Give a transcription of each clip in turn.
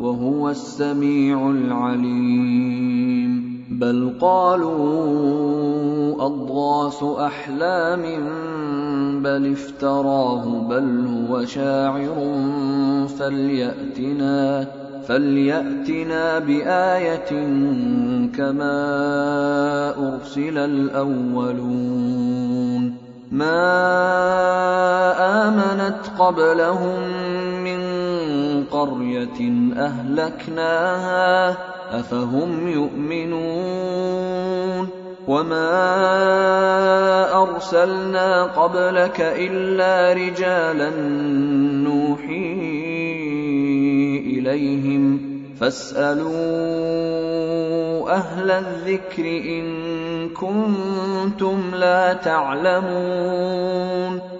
وهو السميع العليم. بل قالوا أضغاث أحلام بل افتراه بل هو شاعر فليأتنا فليأتنا بآية كما أرسل الأولون. ما آمنت قبلهم من قرية أهلكناها أفهم يؤمنون؟ وما أرسلنا قبلك إلا رجالا نوحي إليهم. فاسألوا أهل الذكر إن كنتم لا تعلمون.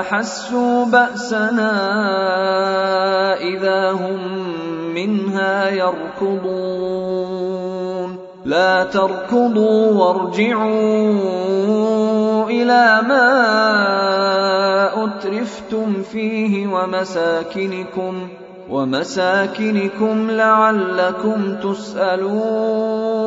أحسوا بأسنا إذا هم منها يركضون. لا تركضوا وارجعوا إلى ما أترفتم فيه ومساكنكم ومساكنكم لعلكم تسألون.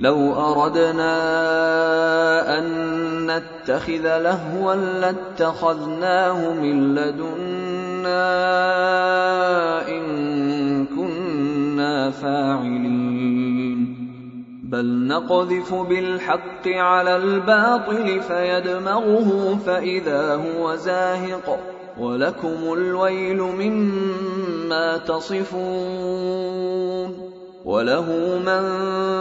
لو أردنا أن نتخذ لهوا لاتخذناه من لدنا إن كنا فاعلين. بل نقذف بالحق على الباطل فيدمغه فإذا هو زاهق. ولكم الويل مما تصفون. وله من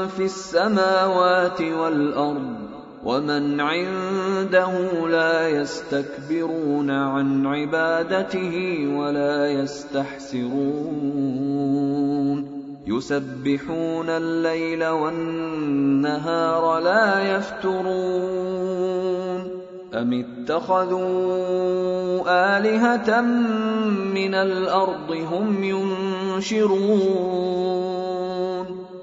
في السماوات والأرض ومن عنده لا يستكبرون عن عبادته ولا يستحسرون. يسبحون الليل والنهار لا يفترون. أم اتخذوا آلهة من الأرض هم ينشرون؟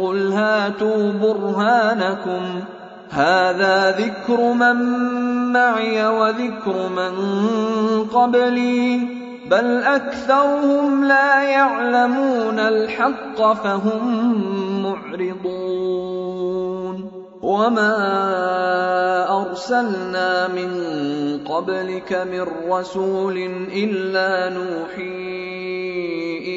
قل هاتوا برهانكم. هذا ذكر من معي وذكر من قبلي. بل أكثرهم لا يعلمون الحق فهم معرضون. وما أرسلنا من قبلك من رسول إلا نوحي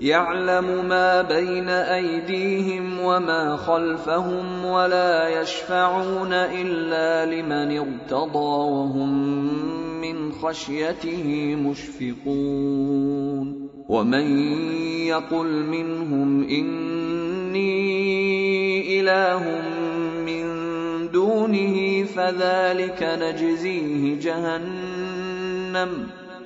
يعلم ما بين أيديهم وما خلفهم ولا يشفعون إلا لمن ارتضى وهم من خشيته مشفقون ومن يقل منهم إني إله من دونه فذلك نجزيه جهنم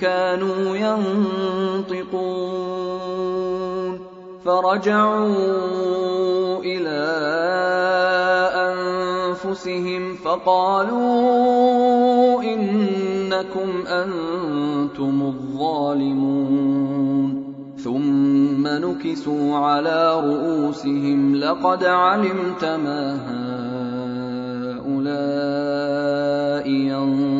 كانوا ينطقون فرجعوا إلى أنفسهم فقالوا إنكم أنتم الظالمون ثم نكسوا على رؤوسهم لقد علمت ما هؤلاء ينطقون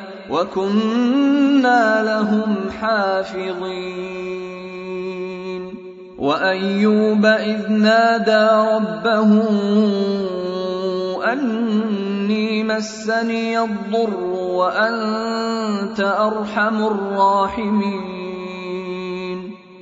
وكنا لهم حافظين وايوب اذ نادى ربه اني مسني الضر وانت ارحم الراحمين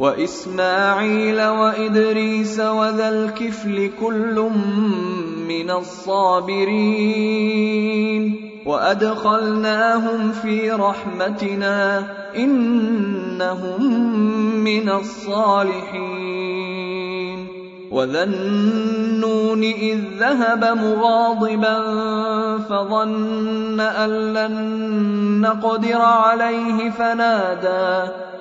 وإسماعيل وإدريس وذا الكفل كل من الصابرين وأدخلناهم في رحمتنا إنهم من الصالحين وذا النون إذ ذهب مغاضبا فظن أن لن نقدر عليه فنادى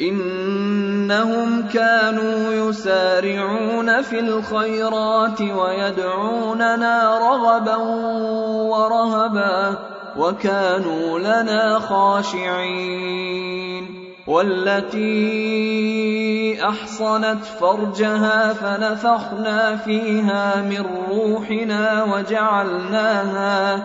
إنهم كانوا يسارعون في الخيرات ويدعوننا رغبا ورهبا وكانوا لنا خاشعين. والتي أحصنت فرجها فنفخنا فيها من روحنا وجعلناها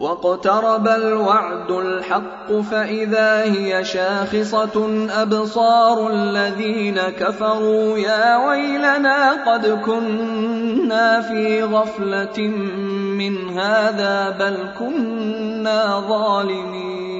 واقترب الوعد الحق فإذا هي شاخصة أبصار الذين كفروا يا ويلنا قد كنا في غفلة من هذا بل كنا ظالمين.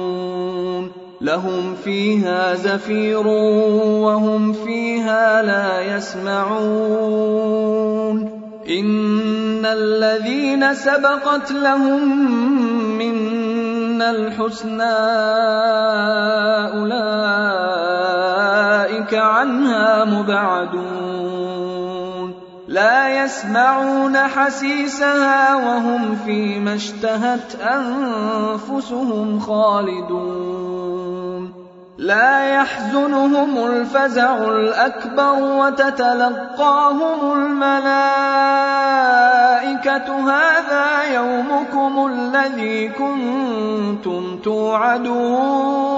لهم فيها زفير وهم فيها لا يسمعون. إن الذين سبقت لهم منا الحسنى أولئك عنها مبعدون. لا يسمعون حسيسها وهم فيما اشتهت أنفسهم خالدون. لا يحزنهم الفزع الأكبر وتتلقاهم الملائكة. هذا يومكم الذي كنتم توعدون.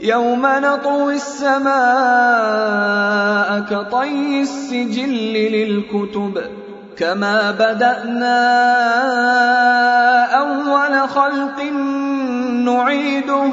يوم نطوي السماء كطي السجل للكتب كما بدأنا أول خلق نعيده.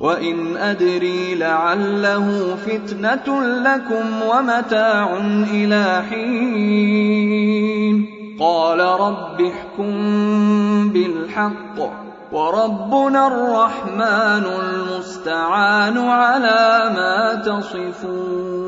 وان ادري لعله فتنه لكم ومتاع إلى حين قال رب احكم بالحق وربنا الرحمن المستعان على ما تصفون